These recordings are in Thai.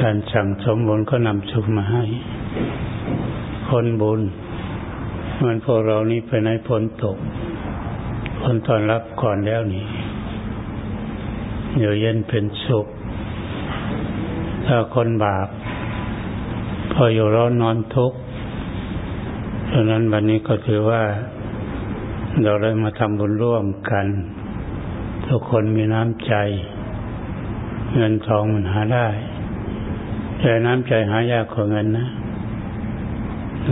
การสั่งสมบุญก็นำสุขมาให้ คนบุญมันพวกเรานี้ไปในฝนตกคนตอนรับก่อนแล้วนี่อยู่เย็นเป็นสุข ถ้าคนบาป พออยู่ร้อนนอนทุกข์ดังนั้นวันนี้ก็ถือว่า เราได้มาทำบุญร่วมกัน ทุกคนมีน้ำใจ เงินทองมันหาได้ แต่น้ำใจหายากกว่าเงินนะ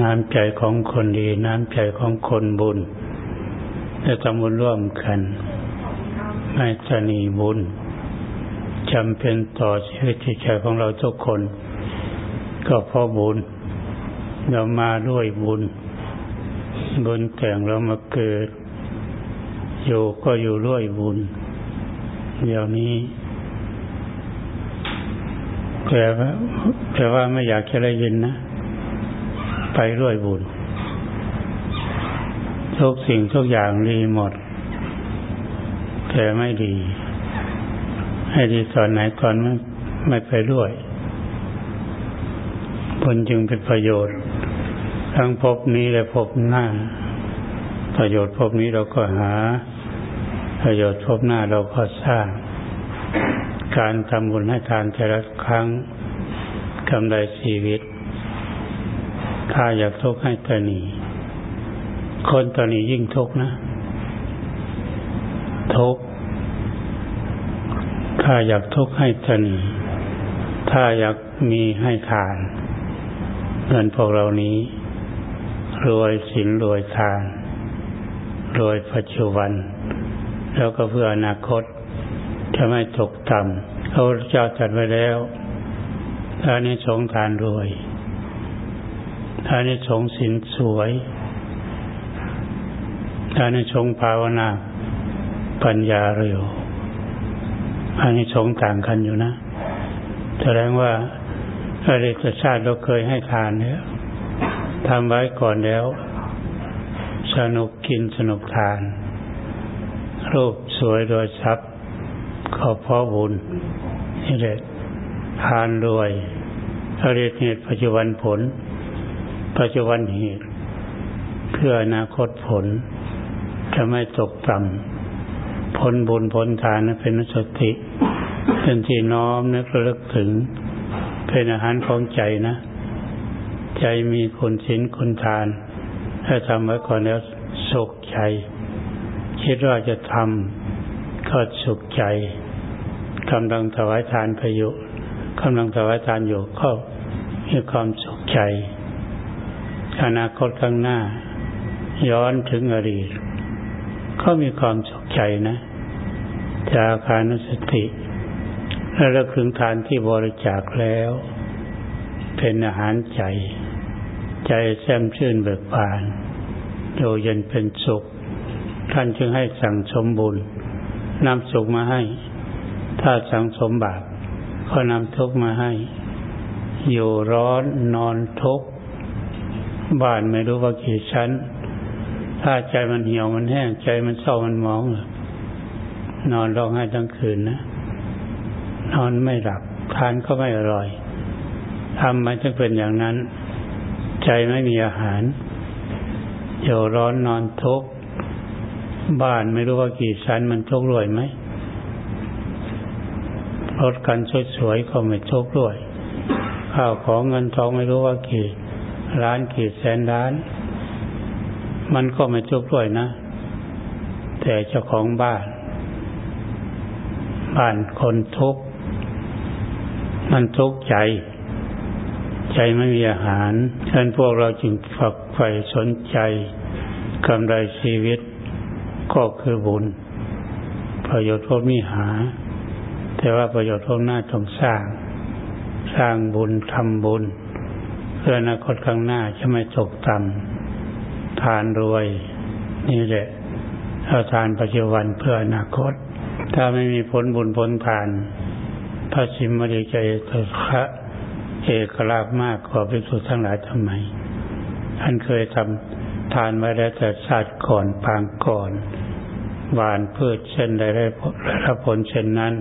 น้ำใจของคนดี น้ำใจของคนบุญจะทำบุญร่วมกันไม่จะนีบุญจำเป็นต่อชีวิตจิตใจของเราทุกคน ก็เพราะบุญ เรามาด้วยบุญ บุญแต่งเรามาเกิด อยู่ก็อยู่ด้วยบุญ เดี๋ยวนี้ แต่ว่าแต่ว่าไม่อยากจะได้ยินนะ ไปด้วยบุญทุกสิ่งทุกอย่างดีหมด แต่ไม่ดี ให้ดีตอนไหนตอนไม่ไม่ไปด้วยบุญจึงเป็นประโยชน์ ทั้งภพนี้และภพหน้า ประโยชน์ภพนี้เราก็หา ประโยชน์ภพหน้าเราก็สร้าง การทำบุญให้ทานแต่ละครั้งกำไรชีวิตข้าอยากทุกข์ให้ตนีคนตนียิ่งทุกข์นะทุกข์ข้าอยากทุกข์ให้ตนีถ้าอยากมีให้ทานเงินพวกเรานี้รวยสินรวยทานรวยปัจจุบัน แล้วก็เพื่ออนาคต จะไม่ตกต่ำพระพุทธเจ้าจัดไว้แล้วถ้านี้สงทานรวยถ้านี้สงสินสวยถ้านี้สงภาวนา ปัญญาเร็วอันนี้สงต่างกันอยู่นะ แสดงว่าอริยชาติเราเคยให้ทานแล้วทำไว้ก่อนแล้ว สนุกกินสนุกทาน รูปสวยโดยทรัพย์ ขอพ่อบุญนี่แหละทานรวยอริยเหตุปัจจุบันผล ปัจจุบันเหตุเพื่ออนาคตผล จะไม่ตกต่ำผลบุญผลทานนั้นเป็นสติเป็นที่น้อมนึกระลึกถึง เป็นอาหารของใจนะ ใจมีคุณศีลคุณทาน ถ้าทำไว้ก่อนแล้วสุขใจ คิดว่าจะทำ ก็สุขใจกำลังถวายทานพยุกำลังถวายทานอยู่ก็มีความสุขใจ อนาคตข้างหน้า ย้อนถึงอดีตก็มีความสุขใจนะจากการนสติและระลึกทานที่บริจาคแล้ว เป็นอาหารใจ ใจแช่มชื่นเบิกบานโยเย็นเป็นสุข ท่านจึงให้สั่งสมบุญ นำสุขมาให้ ถ้าสังสมบาปก็นำทุกข์มาให้ อยู่ร้อนนอนทุกข์บ้านไม่รู้ว่ากี่ชั้น ถ้าใจมันเหี่ยวมันแห้งใจมันเศร้ามันมอง นอนร้องไห้ทั้งคืนนะนอนไม่หลับทานก็ไม่อร่อยทำมาจึงเป็นอย่างนั้น ใจไม่มีอาหารอยู่ร้อนนอนทุกข์ บ้านไม่รู้ว่ากี่ชั้นมันทุกข์รวยไหมรถกันสวยๆก็ไม่ทุกข์ด้วย ข้าวของเงินทองไม่รู้ว่ากี่ล้านกี่แสนล้าน มันก็ไม่ทุกข์ด้วยนะ แต่เจ้าของบ้าน บ้านคนทุกข์มันทุกข์ใจ ใจไม่มีอาหารฉะนั้นพวกเราจึงฝักใฝ่สนใจกำไรชีวิต ก็คือบุญ ประโยชน์พวกนี้หา แต่ว่าประโยชน์พวกหน้าต้องสร้าง สร้างบุญทำบุญ เพื่ออนาคตข้างหน้าจะไม่ตกต่ำทานรวย นี่แหละเอาทานปัจจุบันเพื่ออนาคต ถ้าไม่มีผลบุญผลทาน พระชิมมริใจตคะเอกลาภมากกว่าภิกษุทั้งหลายทำไมท่านเคยทำ ทานมาแล้วแต่ชาติก่อนปางก่อนหวานพืชเช่นใดได้รับผลเช่นนั้น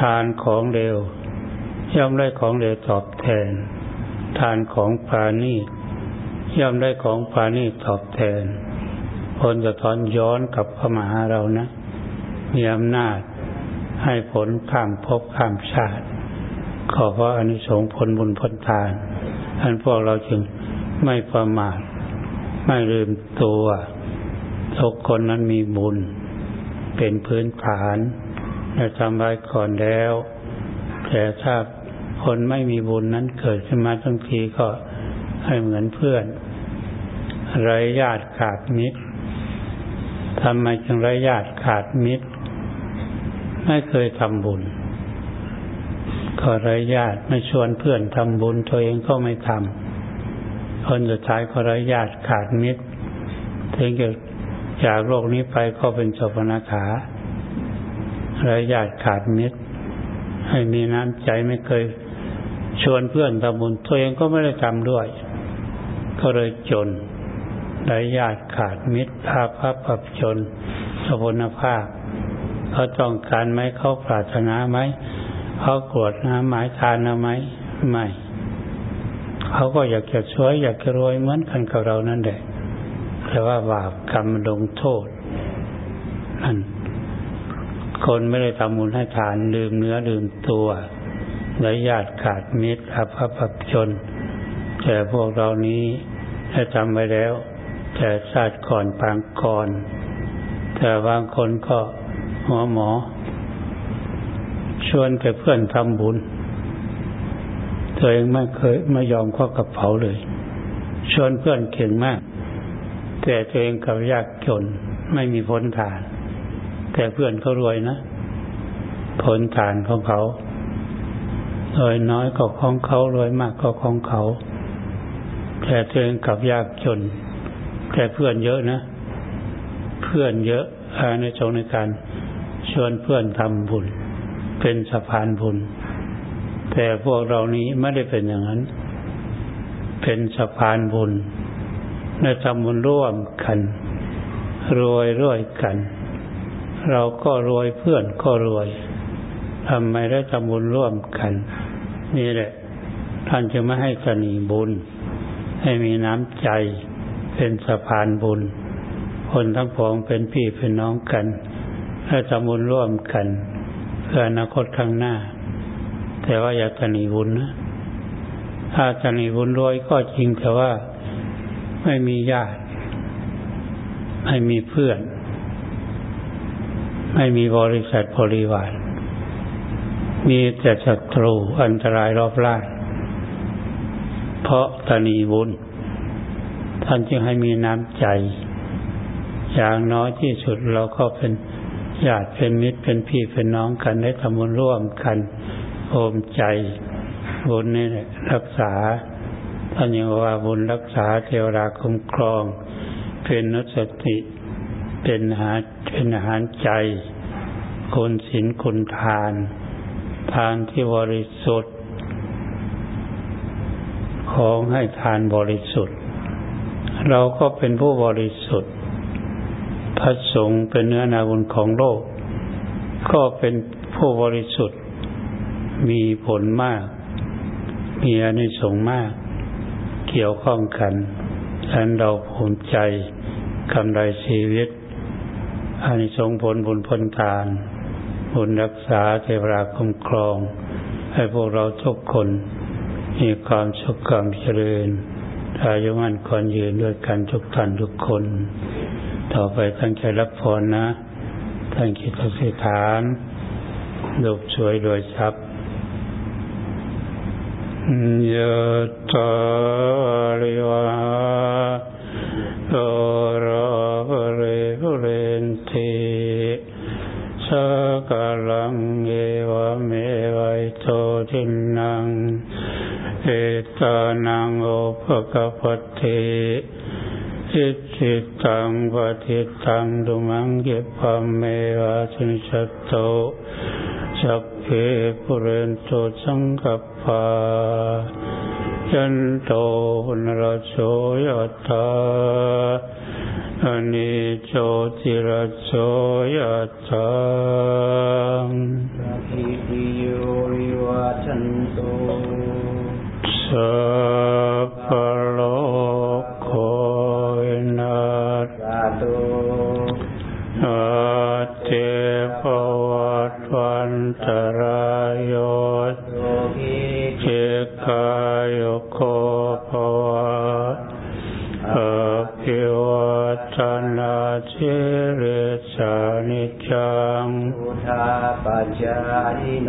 ทานของเร็ว ย่อมได้ของเหลือตอบแทน ทานของปานี่ย่อมได้ของปานี่ตอบแทนผลจะทอนย้อนกลับเข้ามาหาเรานะ มีอำนาจให้ผลข้ามภพข้ามชาติ ขอเพราะอนิสงส์ผลบุญผลทานอันพวกเราจึงไม่ประมาท ไม่ลืมตัวทุกคนนั้นมีบุญ เป็นพื้นฐานและทำไว้ก่อนแล้ว แต่ถ้าคนไม่มีบุญนั้นเกิดขึ้นมาทั้งทีก็ให้เหมือนเพื่อนไรญาติขาดมิตรทำไมจึงไรญาติขาดมิตร ไม่เคยทำบุญ ก็ไรญาติไม่ชวนเพื่อนทำบุญตัวเองก็ไม่ทำ คนสุดท้ายก็ไรญาติขาดมิตรถึงจะจากโลกนี้ไปก็เป็นสพนาขาไรญาติขาดมิตร ให้มีน้ำใจไม่เคยชวนเพื่อนทำบุญตัวเองก็ไม่ได้ทำด้วย ก็เลยจนไรญาติขาดมิตรอาภัพปับจนสพนภาพเขาต้องการไหมเขาปรารถนาไหมเขากรธนะหมายทานนะไหมไม่ เขาก็อยากจะช่วยอยากจะรวยเหมือนกันกับเรานั่นแหละแต่ว่าบาปกรรมลงโทษนั่นคนไม่ได้ทำบุญให้ทานลืมเนื้อลืมตัวและญาติขาดมิตรอภพับชน แต่พวกเรานี้ได้ทำไปแล้ว แต่ชาติก่อนปางก่อน แต่บางคนก็หัวหมอ ชวนแต่เพื่อนทำบุญ ตัวเองไม่เคยไม่ยอมควักกระเป๋าเลย ชวนเพื่อนเก่งมาก แต่ตัวเองกับยากจนไม่มีผลฐาน แต่เพื่อนเขารวยนะผลฐานของเขารวยน้อยก็ของเขารวยมากก็ของเขา แต่ตัวเองกับยากจน แต่เพื่อนเยอะนะ เพื่อนเยอะในจงในการชวนเพื่อนทำบุญ เป็นสะพานบุญ แต่พวกเรานี้ไม่ได้เป็นอย่างนั้น เป็นสะพานบุญได้ทำบุญร่วมกัน รวยรวยกัน เราก็รวยเพื่อนก็รวยทำไมได้ทำบุญร่วมกัน นี่แหละ ท่านจะไม่ให้สนีบุญ ให้มีน้ำใจเป็นสะพานบุญ คนทั้งพองเป็นพี่เป็นน้องกันให้ทำบุญร่วมกัน เพื่ออนาคตข้างหน้า แต่ว่าอย่าตนีบุญนะถ้าตนีบุญรวยก็จริงแต่ว่าไม่มีญาติ ไม่มีเพื่อน ไม่มีบริษัทบริวารมีแต่ศัตรูอันตรายรอบล้านเพราะตนีบุญ ท่านจึงให้มีน้ำใจ อย่างน้อยที่สุดเราก็เป็นญาติเป็นมิตรเป็นพี่เป็นน้องกันได้ทำบุญร่วมกัน โอมใจ บุญนี่รักษาท่านยังว่าบุญรักษาเทวราคุ้มครอง เป็นนุสติ เป็นหาเป็นอาหารใจคุณศีลคุณทาน ทานที่บริสุทธิ์ ของให้ทานบริสุทธิ์ เราก็เป็นผู้บริสุทธิ์ พระสงฆ์เป็นเนื้อนาบุญของโลก ก็เป็นผู้บริสุทธิ์ มีผลมาก มีอนิสงส์มาก เกี่ยวข้องกันฉันเราภูมิใจกำไรชีวิตอานิสงส์ผลบุญพ้นทาน บุญรักษาเทวราคุ้มครอง ให้พวกเราทุกคน มีความสุขความเจริญอายุมั่นคอนยืนด้วยกันทุกท่านทุกคน ต่อไปตั้งใจรับพรนะ ตั้งคิดอธิษฐานลูกช่วยโดยทรัพย์ ยะตาลิวาโตระเรเรนติสกลังเอวเมวัยโตทินังเอตานังโอภกปติจิตจิตตังปฏิตังดุมังเกปัมเมวะสินชโต สัพเพปุเรนโตสังกปายันโตนรโสยตาอนิโจติระโสยถาสัพพิติโยวิวัชันตุสัพพะโลกโควินาศสาธุอาเทภวั ตวันตรายโยเจกายโกภวะอภิวัตนาชิริสานิจังพุทธาปัจจายิโน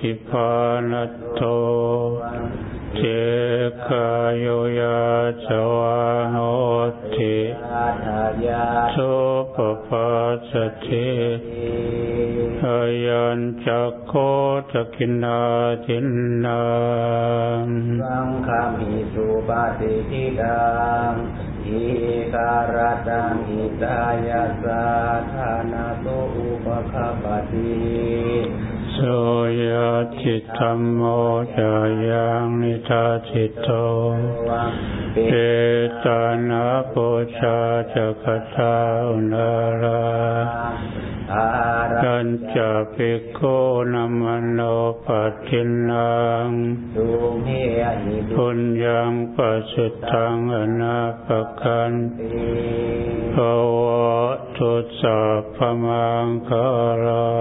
ฏิภาณโตเจกายโยาจวาโหติทุปปัสสติอายัญจักโคตกินาทินนางสังฆามิสุปฏิทิดังอิการตังอิตายาสาธานาโตอุปคปติ โสยจิตธรรมโมจายังนิทาจิตโตเอตานาปุชาจักตาอุนารา อารัยัญจะปิโกนัมโนปัตตินังตุเมหิดุพุญญังปัสสิตังอนาปกันภวตุสัพพมังคารั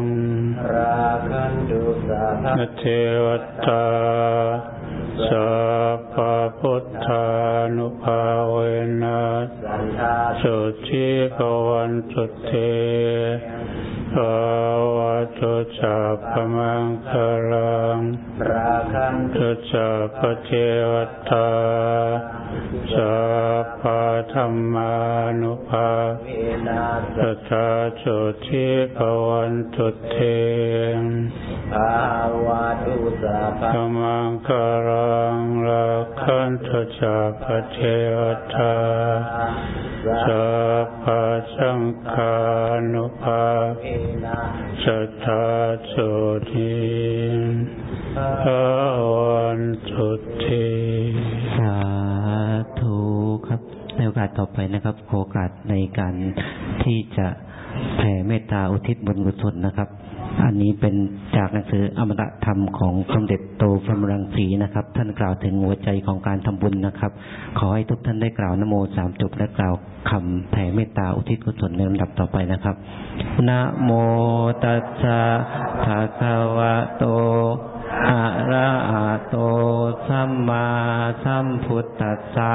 งราคันตุ เทวตาสัพพพุทธานุภาเวนัสันทาสุทิภวันตุเต ภวะทุสัพพมังคารังราคันตุทุสัพพเทวตาสัพพธรรมานุภาเวนัสตถาสุทิภวันตุเตภาวะตุสาภาธรรมังคารังรักขันตุสัพพเทวตาสัพพสังฆานุภ ต่อไปนะครับ โอกาสในการที่จะแผ่เมตตาอุทิศบุญกุศลนะครับ อันนี้เป็นจากหนังสืออมตะธรรมของสมเด็จโตพรมรังสีนะครับ ท่านกล่าวถึงหัวใจของการทำบุญนะครับ ขอให้ทุกท่านได้กล่าวนโมสามจบและกล่าวคำแผ่เมตตาอุทิศกุศลในลำดับต่อไปนะครับ นะโมตัสสะภะคะวะโตอะระหะโตสัมมาสัมพุทธัสสะ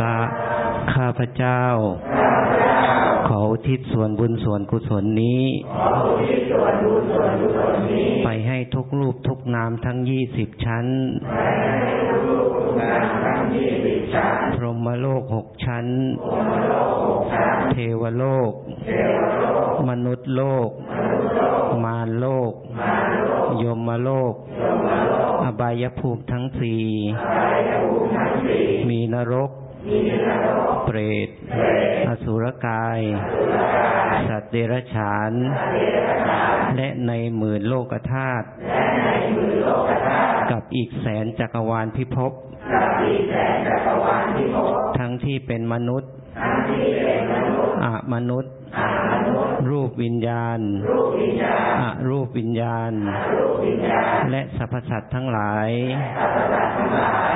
ะ พเจ้า ขออุทิศส่วนบุญส่วนกุศลนี้ ไปให้ทุกรูปทุกนามทั้งยี่สิบชั้น พรหมโลกหกชั้น เทวโลก มนุษย์โลก มารโลก ยมโลก อบายภูมิทั้งสี่มีนรก เปรต อสุรกาย สัตว์เดรัจฉาน และในหมื่นโลกธาตุกับอีกแสนจักรวาลพิภพทั้งที่เป็นมนุษย์ อมนุษย์ รูปวิญญาณอรูปวิญญาณ และสรรพสัตว์ทั้งหลาย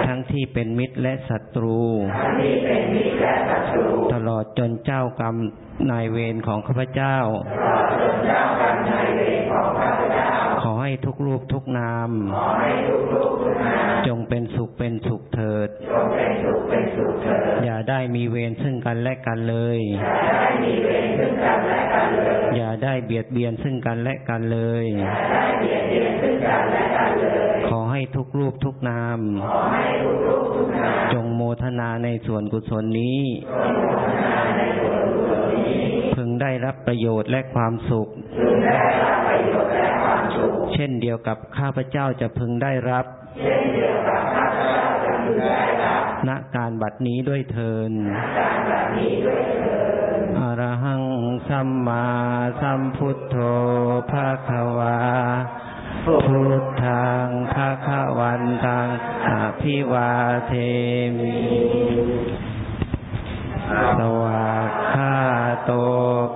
ทั้งที่เป็นมิตรและศัตรู ตลอดจนเจ้ากรรมนายเวรของข้าพเจ้า อให้ทุกรูปทุกนาม จงเป็นสุขเป็นสุขเถิด อย่าได้มีเวรซึ่งกันและกันเลย อย่าได้เบียดเบียนซึ่งกันและกันเลย ขอให้ทุกรูปทุกนาม จงโมทนาในส่วนกุศลนี้ พึงได้รับประโยชน์และความสุข เช่นเดียวกับข้าพเจ้าจะพึงได้รับณการบัดนี้ด้วยเทินอรหังสัมมาสัมพุทโธภาควาพุทธังภาควันตังอภิวาเทมิสวากขาโต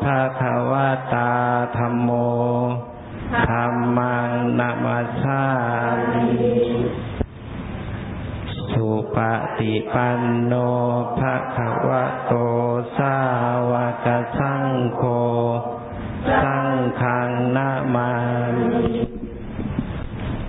ภาควตาธรรมโมธรร มังนามาสามิสุปฏิปันโนภะคะวะโตสาวกสังโฆ สังฆังนามา